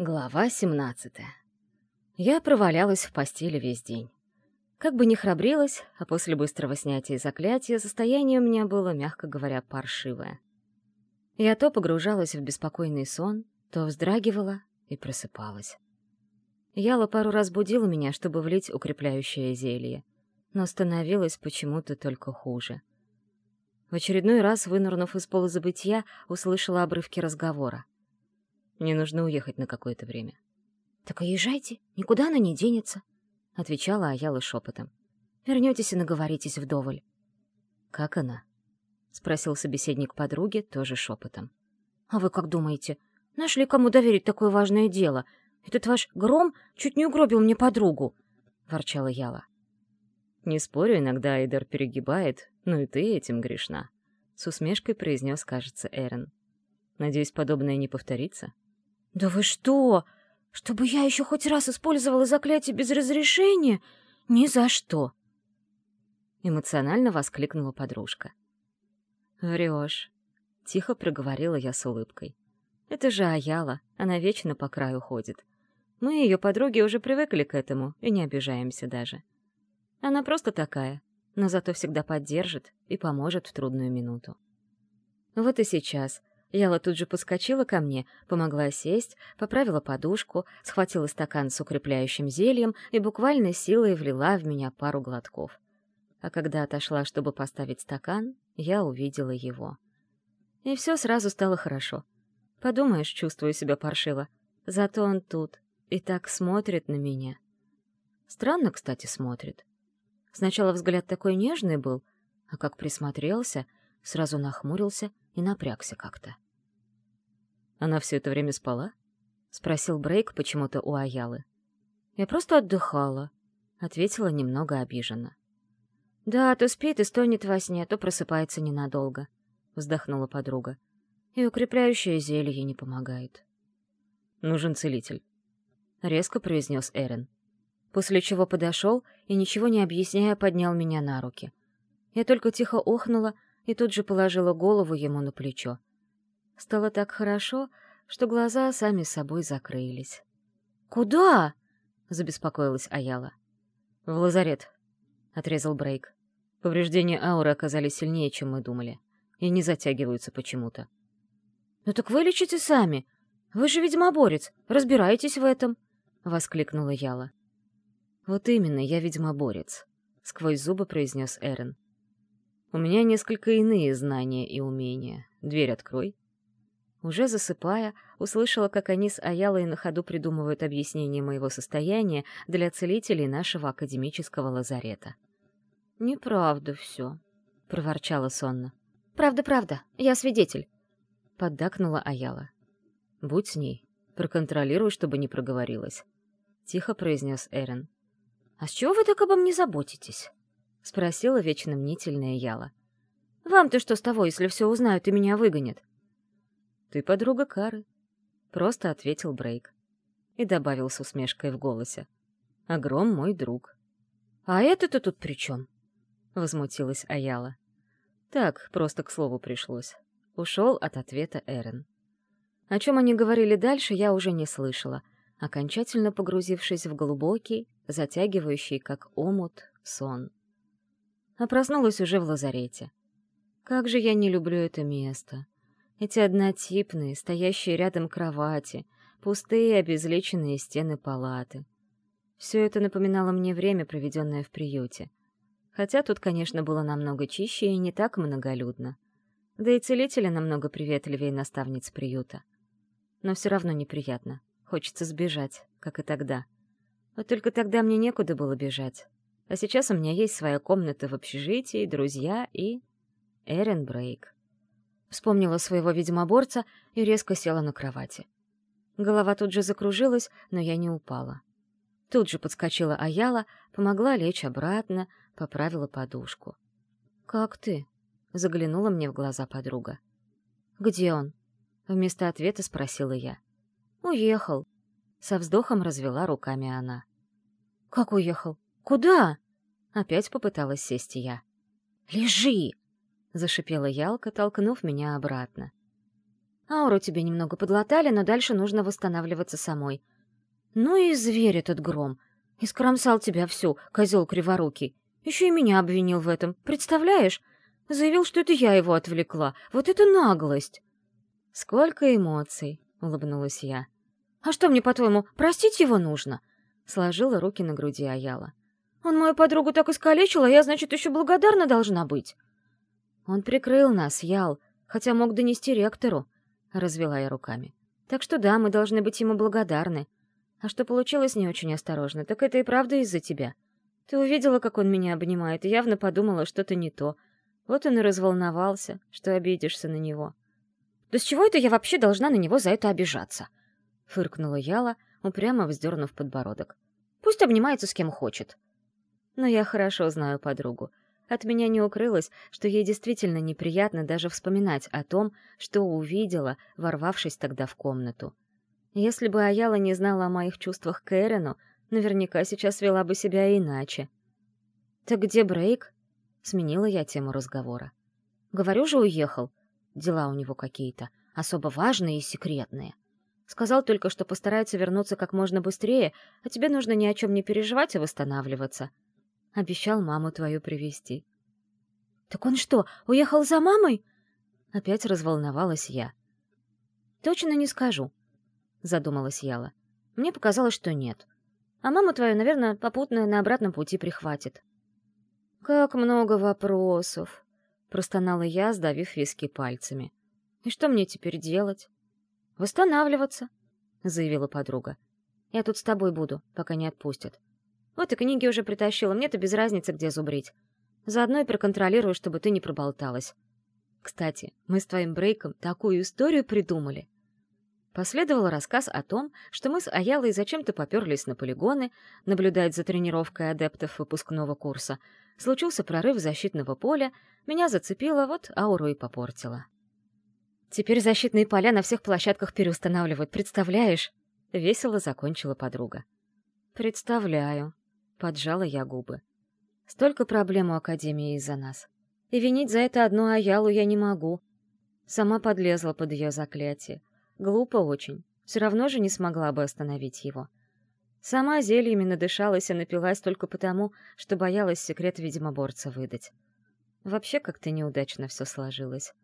Глава 17 Я провалялась в постели весь день. Как бы ни храбрилась, а после быстрого снятия заклятия состояние у меня было, мягко говоря, паршивое. Я то погружалась в беспокойный сон, то вздрагивала и просыпалась. Яла пару раз будила меня, чтобы влить укрепляющее зелье, но становилось почему-то только хуже. В очередной раз, вынырнув из полузабытия, услышала обрывки разговора. Мне нужно уехать на какое-то время. «Так и езжайте, никуда она не денется», — отвечала Аяла шепотом. «Вернетесь и наговоритесь вдоволь». «Как она?» — спросил собеседник подруги, тоже шепотом. «А вы как думаете, нашли кому доверить такое важное дело? Этот ваш гром чуть не угробил мне подругу», — ворчала Яла. «Не спорю, иногда Айдер перегибает, но и ты этим грешна», — с усмешкой произнес, кажется, Эрен. «Надеюсь, подобное не повторится?» «Да вы что? Чтобы я еще хоть раз использовала заклятие без разрешения? Ни за что!» Эмоционально воскликнула подружка. «Врешь», — тихо проговорила я с улыбкой. «Это же Аяла, она вечно по краю ходит. Мы, ее подруги, уже привыкли к этому и не обижаемся даже. Она просто такая, но зато всегда поддержит и поможет в трудную минуту. Вот и сейчас, Яла тут же подскочила ко мне, помогла сесть, поправила подушку, схватила стакан с укрепляющим зельем и буквально силой влила в меня пару глотков. А когда отошла, чтобы поставить стакан, я увидела его. И все сразу стало хорошо. Подумаешь, чувствую себя паршиво. Зато он тут и так смотрит на меня. Странно, кстати, смотрит. Сначала взгляд такой нежный был, а как присмотрелся, сразу нахмурился и напрягся как-то. «Она все это время спала?» — спросил Брейк почему-то у Аялы. «Я просто отдыхала», — ответила немного обиженно. «Да, то спит и стонет во сне, то просыпается ненадолго», — вздохнула подруга. «И укрепляющее зелье не помогает». «Нужен целитель», — резко произнес Эрен. После чего подошел и, ничего не объясняя, поднял меня на руки. Я только тихо охнула и тут же положила голову ему на плечо. Стало так хорошо, что глаза сами собой закрылись. «Куда?» — забеспокоилась Аяла. «В лазарет», — отрезал Брейк. Повреждения ауры оказались сильнее, чем мы думали, и не затягиваются почему-то. «Ну так вылечите сами. Вы же ведьмоборец, разбираетесь в этом», — воскликнула Яла. «Вот именно, я ведьмоборец», — сквозь зубы произнес Эрен. У меня несколько иные знания и умения. Дверь открой. Уже засыпая, услышала, как они с Аялой на ходу придумывают объяснение моего состояния для целителей нашего академического лазарета. «Неправда все», — проворчала сонно. «Правда-правда, я свидетель», — поддакнула Аяла. «Будь с ней, проконтролируй, чтобы не проговорилась», — тихо произнес Эрен. «А с чего вы так обо мне заботитесь?» — спросила вечно мнительная Яла. «Вам-то что с того, если все узнают и меня выгонят?» «Ты подруга Кары», — просто ответил Брейк. И добавил с усмешкой в голосе. «Огром мой друг». «А это-то тут при чем?» — возмутилась Аяла. Так, просто к слову пришлось. Ушел от ответа Эрен. О чем они говорили дальше, я уже не слышала, окончательно погрузившись в глубокий, затягивающий, как омут, сон а проснулась уже в лазарете. Как же я не люблю это место. Эти однотипные, стоящие рядом кровати, пустые обезличенные стены палаты. Все это напоминало мне время, проведенное в приюте. Хотя тут, конечно, было намного чище и не так многолюдно. Да и целители намного приветливее наставниц приюта. Но все равно неприятно. Хочется сбежать, как и тогда. Вот только тогда мне некуда было бежать. А сейчас у меня есть своя комната в общежитии, друзья и... Эрен Брейк. Вспомнила своего ведьмоборца и резко села на кровати. Голова тут же закружилась, но я не упала. Тут же подскочила Аяла, помогла лечь обратно, поправила подушку. «Как ты?» — заглянула мне в глаза подруга. «Где он?» — вместо ответа спросила я. «Уехал». Со вздохом развела руками она. «Как уехал? «Куда?» — опять попыталась сесть я. «Лежи!» — зашипела Ялка, толкнув меня обратно. Ауру тебе немного подлатали, но дальше нужно восстанавливаться самой. Ну и зверь этот гром. Искромсал тебя всю, козел криворукий. Еще и меня обвинил в этом, представляешь? Заявил, что это я его отвлекла. Вот это наглость!» «Сколько эмоций!» — улыбнулась я. «А что мне, по-твоему, простить его нужно?» Сложила руки на груди Аяла. «Он мою подругу так искалечил, а я, значит, еще благодарна должна быть?» «Он прикрыл нас, Ял, хотя мог донести ректору», — развела я руками. «Так что да, мы должны быть ему благодарны. А что получилось не очень осторожно, так это и правда из-за тебя. Ты увидела, как он меня обнимает, и явно подумала, что-то не то. Вот он и разволновался, что обидишься на него. «Да с чего это я вообще должна на него за это обижаться?» — фыркнула Яла, упрямо вздернув подбородок. «Пусть обнимается с кем хочет». Но я хорошо знаю подругу. От меня не укрылось, что ей действительно неприятно даже вспоминать о том, что увидела, ворвавшись тогда в комнату. Если бы Аяла не знала о моих чувствах к Эрену, наверняка сейчас вела бы себя иначе. «Так где Брейк?» Сменила я тему разговора. «Говорю же, уехал. Дела у него какие-то, особо важные и секретные. Сказал только, что постарается вернуться как можно быстрее, а тебе нужно ни о чем не переживать и восстанавливаться. Обещал маму твою привести. «Так он что, уехал за мамой?» Опять разволновалась я. «Точно не скажу», — задумалась Яла. «Мне показалось, что нет. А мама твою, наверное, попутно на обратном пути прихватит». «Как много вопросов!» — простонала я, сдавив виски пальцами. «И что мне теперь делать?» «Восстанавливаться», — заявила подруга. «Я тут с тобой буду, пока не отпустят. Вот и книги уже притащила, мне-то без разницы, где зубрить. Заодно и проконтролирую, чтобы ты не проболталась. Кстати, мы с твоим Брейком такую историю придумали. Последовал рассказ о том, что мы с Аялой зачем-то поперлись на полигоны, наблюдать за тренировкой адептов выпускного курса. Случился прорыв защитного поля, меня зацепило, вот ауру и попортила. «Теперь защитные поля на всех площадках переустанавливают, представляешь?» — весело закончила подруга. «Представляю», — поджала я губы. «Столько проблем у Академии из-за нас. И винить за это одну Аялу я не могу. Сама подлезла под ее заклятие. Глупо очень. Все равно же не смогла бы остановить его. Сама зельями надышалась и напилась только потому, что боялась секрет ведьмоборца выдать. Вообще как-то неудачно все сложилось.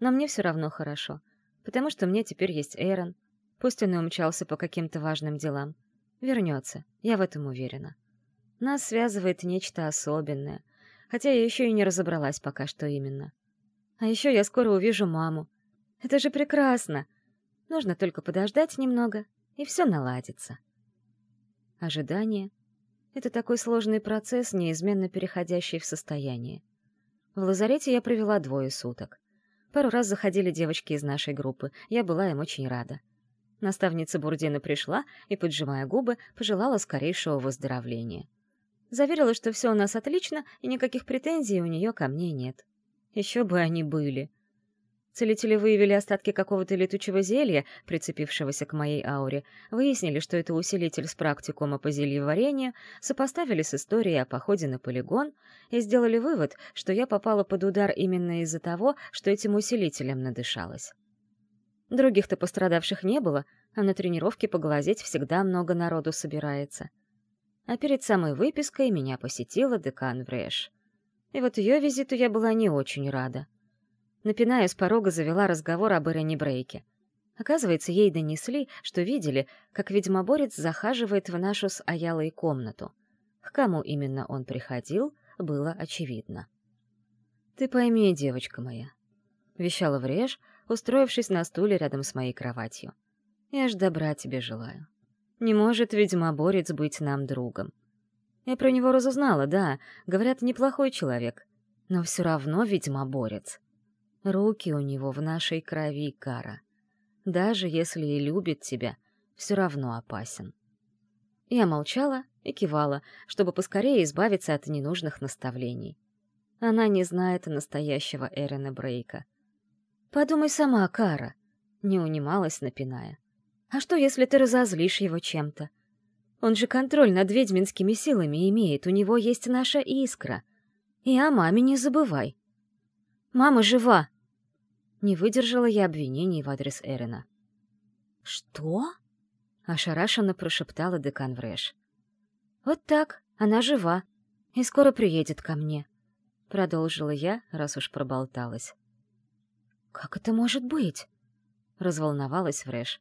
Но мне все равно хорошо, потому что мне теперь есть Эйрон. Пусть он и умчался по каким-то важным делам. Вернется, я в этом уверена. Нас связывает нечто особенное, хотя я еще и не разобралась пока, что именно. А еще я скоро увижу маму. Это же прекрасно! Нужно только подождать немного, и все наладится. Ожидание — это такой сложный процесс, неизменно переходящий в состояние. В лазарете я провела двое суток. Пару раз заходили девочки из нашей группы, я была им очень рада. Наставница Бурдина пришла и, поджимая губы, пожелала скорейшего выздоровления. Заверила, что все у нас отлично, и никаких претензий у нее ко мне нет. Еще бы они были. Целители выявили остатки какого-то летучего зелья, прицепившегося к моей ауре, выяснили, что это усилитель с практикума по зельеварению, сопоставили с историей о походе на полигон и сделали вывод, что я попала под удар именно из-за того, что этим усилителем надышалась. Других-то пострадавших не было, а на тренировке поглазеть всегда много народу собирается. А перед самой выпиской меня посетила декан Врэш. И вот ее визиту я была не очень рада напиная с порога, завела разговор об Ирене Брейке. Оказывается, ей донесли, что видели, как ведьмоборец захаживает в нашу с Аялой комнату. К кому именно он приходил, было очевидно. «Ты пойми, девочка моя», — вещала Вреж, устроившись на стуле рядом с моей кроватью. «Я ж добра тебе желаю. Не может ведьмоборец быть нам другом. Я про него разузнала, да, говорят, неплохой человек, но все равно ведьмоборец. Руки у него в нашей крови, Кара. Даже если и любит тебя, все равно опасен. Я молчала и кивала, чтобы поскорее избавиться от ненужных наставлений. Она не знает настоящего Эрена Брейка. «Подумай сама, Кара», — не унималась, напиная. «А что, если ты разозлишь его чем-то? Он же контроль над ведьминскими силами имеет, у него есть наша искра. И о маме не забывай». «Мама жива!» Не выдержала я обвинений в адрес Эрена. «Что?» — ошарашенно прошептала декан Врэш. «Вот так, она жива и скоро приедет ко мне», — продолжила я, раз уж проболталась. «Как это может быть?» — разволновалась Врэш.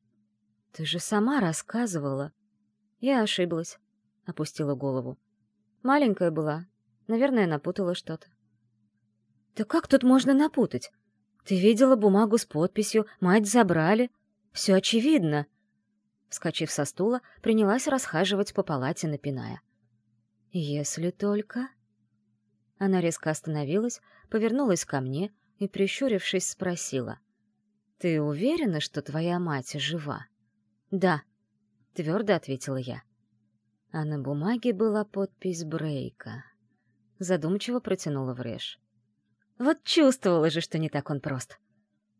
«Ты же сама рассказывала». Я ошиблась, — опустила голову. Маленькая была. Наверное, напутала что-то. «Да как тут можно напутать? Ты видела бумагу с подписью, мать забрали. Все очевидно». Вскочив со стула, принялась расхаживать по палате, напиная. «Если только...» Она резко остановилась, повернулась ко мне и, прищурившись, спросила. «Ты уверена, что твоя мать жива?» «Да», — твердо ответила я. А на бумаге была подпись Брейка. Задумчиво протянула в Рэш. Вот чувствовала же, что не так он прост.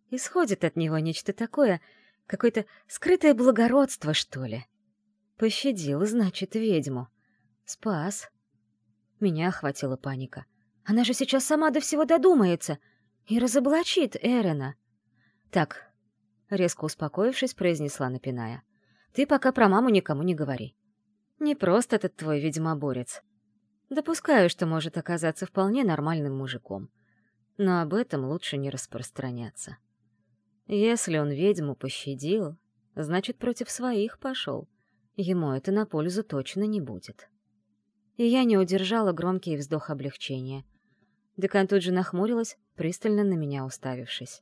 Исходит от него нечто такое, какое-то скрытое благородство, что ли. Пощадил, значит, ведьму. Спас. Меня охватила паника. Она же сейчас сама до всего додумается и разоблачит Эрена. Так, резко успокоившись, произнесла, напиная. Ты пока про маму никому не говори. Не просто этот твой ведьмоборец. Допускаю, что может оказаться вполне нормальным мужиком но об этом лучше не распространяться. Если он ведьму пощадил, значит, против своих пошел. Ему это на пользу точно не будет. И я не удержала громкий вздох облегчения. Декан тут же нахмурилась, пристально на меня уставившись.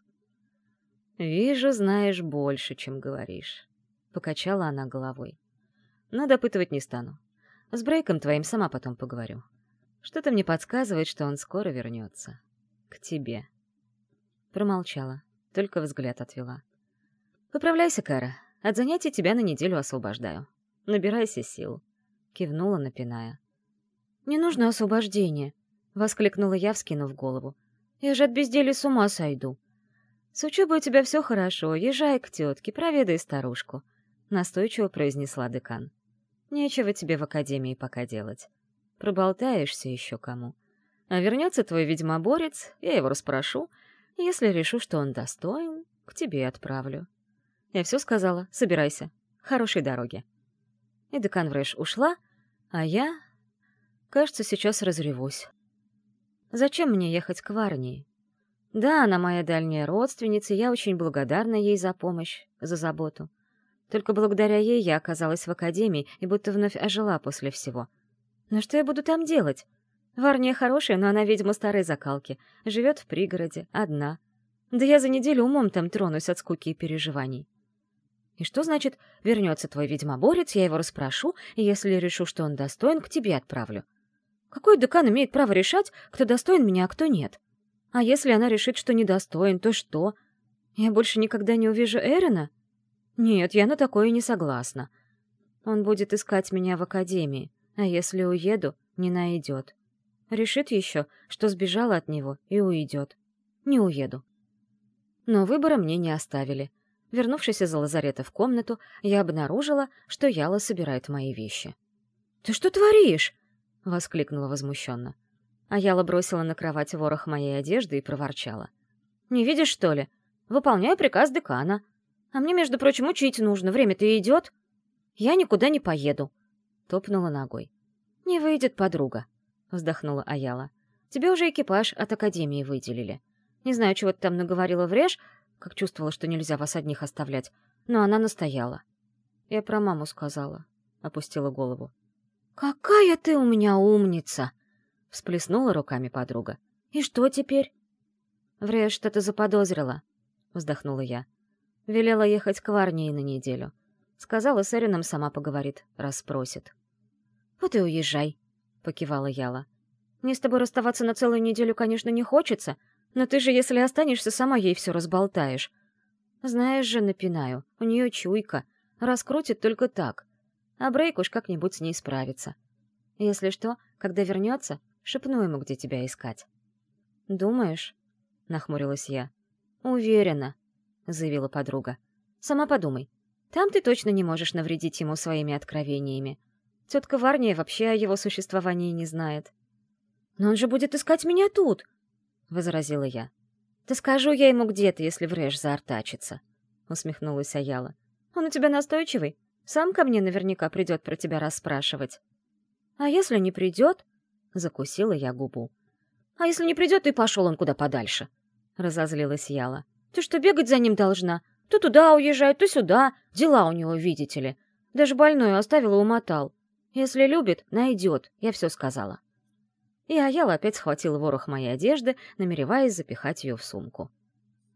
«Вижу, знаешь больше, чем говоришь», — покачала она головой. «Но допытывать не стану. С Брейком твоим сама потом поговорю. Что-то мне подсказывает, что он скоро вернется к тебе». Промолчала, только взгляд отвела. «Поправляйся, Кара. От занятий тебя на неделю освобождаю. Набирайся сил», — кивнула, напиная. «Не нужно освобождение», — воскликнула я, вскинув голову. «Я же от безделия с ума сойду». «С учебой у тебя все хорошо. Езжай к тетке, проведай старушку», — настойчиво произнесла декан. «Нечего тебе в академии пока делать. Проболтаешься еще кому. А вернется твой ведьмоборец, я его расспрошу. Если решу, что он достоин, к тебе отправлю. Я все сказала, собирайся. Хорошей дороги. И декан Врэш ушла, а я... Кажется, сейчас разревусь. Зачем мне ехать к Варнии? Да, она моя дальняя родственница, я очень благодарна ей за помощь, за заботу. Только благодаря ей я оказалась в академии и будто вновь ожила после всего. Но что я буду там делать? Варния хорошая, но она ведьма старой закалки. Живет в пригороде, одна. Да я за неделю умом там тронусь от скуки и переживаний. И что значит «вернется твой ведьмоборец, я его расспрошу, и если решу, что он достоин, к тебе отправлю»? Какой декан имеет право решать, кто достоин меня, а кто нет? А если она решит, что недостоин, то что? Я больше никогда не увижу Эрена? Нет, я на такое не согласна. Он будет искать меня в академии, а если уеду, не найдет. Решит еще, что сбежала от него и уйдет. Не уеду. Но выбора мне не оставили. Вернувшись из лазарета в комнату, я обнаружила, что Яла собирает мои вещи. «Ты что творишь?» — воскликнула возмущенно. А Яла бросила на кровать ворох моей одежды и проворчала. «Не видишь, что ли? Выполняю приказ декана. А мне, между прочим, учить нужно. Время-то идет. Я никуда не поеду», — топнула ногой. «Не выйдет подруга вздохнула Аяла. «Тебе уже экипаж от Академии выделили. Не знаю, чего ты там наговорила врежь, как чувствовала, что нельзя вас одних оставлять, но она настояла». «Я про маму сказала», — опустила голову. «Какая ты у меня умница!» — всплеснула руками подруга. «И что теперь?» «Врежь что-то заподозрила», — вздохнула я. Велела ехать к Варнии на неделю. Сказала, с Эрином сама поговорит, расспросит. «Вот и уезжай», — покивала Яла. «Мне с тобой расставаться на целую неделю, конечно, не хочется, но ты же, если останешься, сама ей все разболтаешь. Знаешь же, напинаю, у нее чуйка, раскрутит только так, а Брейк уж как-нибудь с ней справится. Если что, когда вернется, шепну ему, где тебя искать». «Думаешь?» — нахмурилась я. «Уверена», — заявила подруга. «Сама подумай. Там ты точно не можешь навредить ему своими откровениями. Тетка Варния вообще о его существовании не знает. «Но он же будет искать меня тут!» — возразила я. «Да скажу я ему где то если врешь заортачиться», — усмехнулась Аяла. «Он у тебя настойчивый. Сам ко мне наверняка придет про тебя расспрашивать». «А если не придет?» — закусила я губу. «А если не придет, и пошел он куда подальше», — разозлилась Яла. «Ты что, бегать за ним должна? То туда уезжает, то сюда. Дела у него, видите ли. Даже больную оставила умотал. Если любит, найдет, я все сказала». И Аяла опять схватила ворох моей одежды, намереваясь запихать ее в сумку.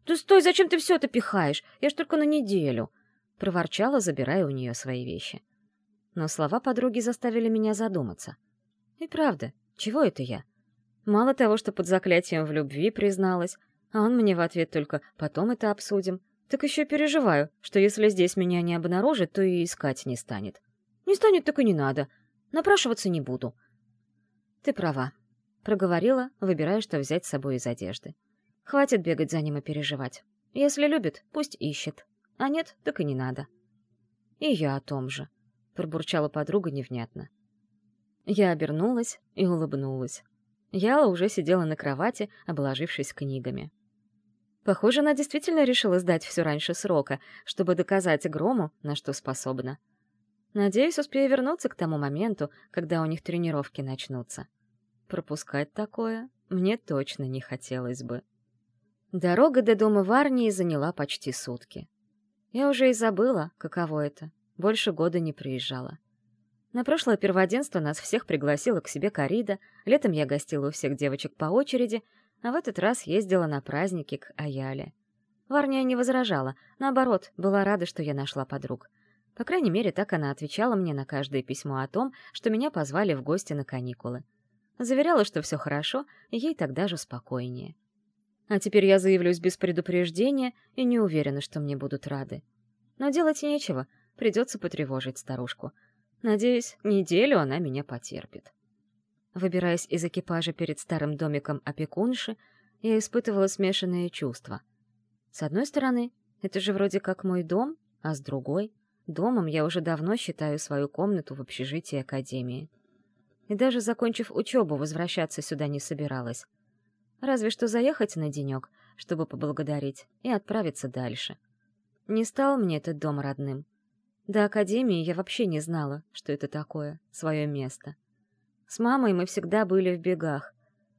«Да стой, зачем ты все это пихаешь? Я ж только на неделю!» — проворчала, забирая у нее свои вещи. Но слова подруги заставили меня задуматься. И правда, чего это я? Мало того, что под заклятием в любви призналась, а он мне в ответ только «потом это обсудим», так еще переживаю, что если здесь меня не обнаружит, то и искать не станет. Не станет, так и не надо. Напрашиваться не буду. Ты права, — проговорила, выбирая, что взять с собой из одежды. Хватит бегать за ним и переживать. Если любит, пусть ищет. А нет, так и не надо. И я о том же, — пробурчала подруга невнятно. Я обернулась и улыбнулась. Яла уже сидела на кровати, обложившись книгами. Похоже, она действительно решила сдать все раньше срока, чтобы доказать Грому, на что способна. Надеюсь, успею вернуться к тому моменту, когда у них тренировки начнутся. Пропускать такое мне точно не хотелось бы. Дорога до дома в Арнии заняла почти сутки. Я уже и забыла, каково это. Больше года не приезжала. На прошлое перводенство нас всех пригласила к себе Карида, летом я гостила у всех девочек по очереди, а в этот раз ездила на праздники к Аяле. Варния не возражала, наоборот, была рада, что я нашла подруг. По крайней мере, так она отвечала мне на каждое письмо о том, что меня позвали в гости на каникулы. Заверяла, что все хорошо, и ей тогда же спокойнее. А теперь я заявлюсь без предупреждения и не уверена, что мне будут рады. Но делать нечего, придется потревожить старушку — Надеюсь, неделю она меня потерпит. Выбираясь из экипажа перед старым домиком опекунши, я испытывала смешанные чувства. С одной стороны, это же вроде как мой дом, а с другой — домом я уже давно считаю свою комнату в общежитии Академии. И даже закончив учебу, возвращаться сюда не собиралась. Разве что заехать на денек, чтобы поблагодарить, и отправиться дальше. Не стал мне этот дом родным — до академии я вообще не знала, что это такое, свое место. С мамой мы всегда были в бегах.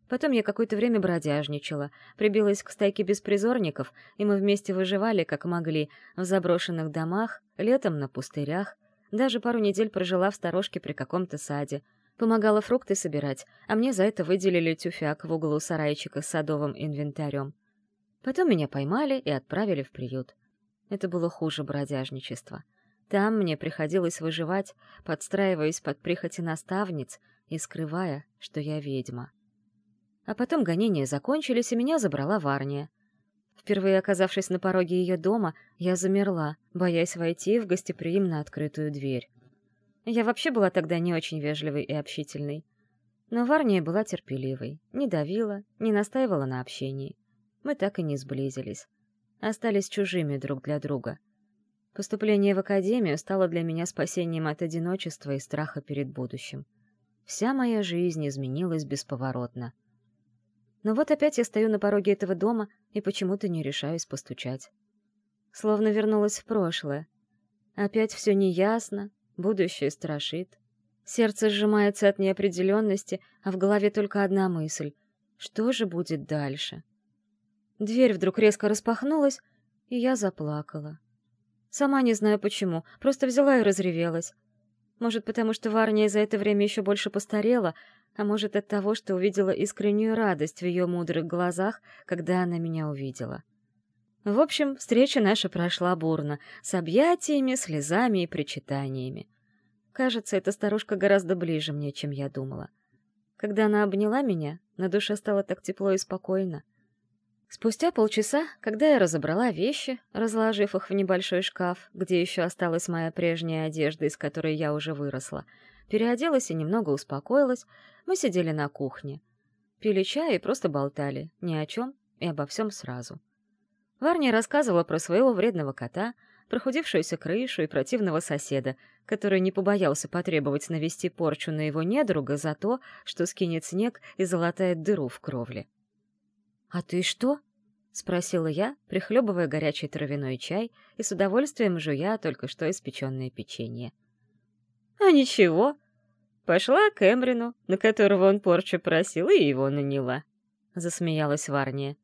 Потом я какое-то время бродяжничала, прибилась к стайке беспризорников, и мы вместе выживали, как могли, в заброшенных домах, летом на пустырях, даже пару недель прожила в сторожке при каком-то саде, помогала фрукты собирать, а мне за это выделили тюфяк в углу сарайчика с садовым инвентарем. Потом меня поймали и отправили в приют. Это было хуже бродяжничества. Там мне приходилось выживать, подстраиваясь под прихоти наставниц и скрывая, что я ведьма. А потом гонения закончились, и меня забрала Варния. Впервые оказавшись на пороге ее дома, я замерла, боясь войти в гостеприимно открытую дверь. Я вообще была тогда не очень вежливой и общительной. Но Варния была терпеливой, не давила, не настаивала на общении. Мы так и не сблизились. Остались чужими друг для друга — Поступление в академию стало для меня спасением от одиночества и страха перед будущим. Вся моя жизнь изменилась бесповоротно. Но вот опять я стою на пороге этого дома и почему-то не решаюсь постучать. Словно вернулась в прошлое. Опять все неясно, будущее страшит. Сердце сжимается от неопределенности, а в голове только одна мысль — что же будет дальше? Дверь вдруг резко распахнулась, и я заплакала. Сама не знаю почему, просто взяла и разревелась. Может, потому что Варния за это время еще больше постарела, а может, от того, что увидела искреннюю радость в ее мудрых глазах, когда она меня увидела. В общем, встреча наша прошла бурно, с объятиями, слезами и причитаниями. Кажется, эта старушка гораздо ближе мне, чем я думала. Когда она обняла меня, на душе стало так тепло и спокойно. Спустя полчаса, когда я разобрала вещи, разложив их в небольшой шкаф, где еще осталась моя прежняя одежда, из которой я уже выросла, переоделась и немного успокоилась, мы сидели на кухне. Пили чай и просто болтали, ни о чем и обо всем сразу. Варня рассказывала про своего вредного кота, прохудившуюся крышу и противного соседа, который не побоялся потребовать навести порчу на его недруга за то, что скинет снег и залатает дыру в кровле. «А ты что?» — спросила я, прихлебывая горячий травяной чай и с удовольствием жуя только что испеченное печенье. «А ничего. Пошла к Эмрину, на которого он порчу просил, и его наняла», — засмеялась Варния.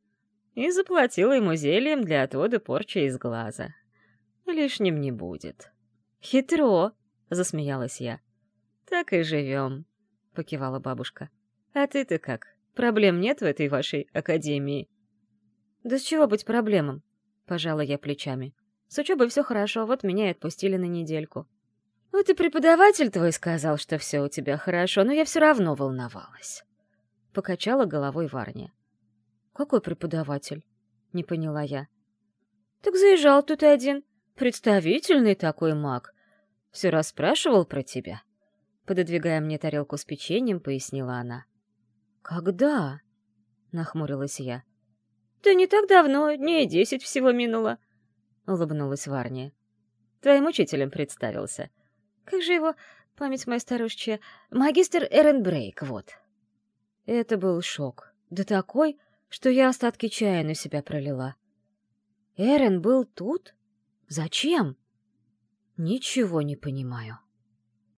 «И заплатила ему зельем для отвода порчи из глаза. Лишним не будет». «Хитро», — засмеялась я. «Так и живем», — покивала бабушка. «А ты-то как? Проблем нет в этой вашей академии?» «Да с чего быть проблемам?» — пожала я плечами. «С учебой все хорошо, вот меня и отпустили на недельку». «Вот и преподаватель твой сказал, что все у тебя хорошо, но я все равно волновалась». Покачала головой Варня. «Какой преподаватель?» — не поняла я. «Так заезжал тут один. Представительный такой маг. Все расспрашивал про тебя». Пододвигая мне тарелку с печеньем, пояснила она. «Когда?» — нахмурилась я. «Да не так давно, дней десять всего минуло», — улыбнулась Варния. «Твоим учителем представился. Как же его, память моя старушечья, магистр Эрен Брейк, вот». Это был шок. Да такой, что я остатки чая на себя пролила. Эрен был тут? Зачем? Ничего не понимаю.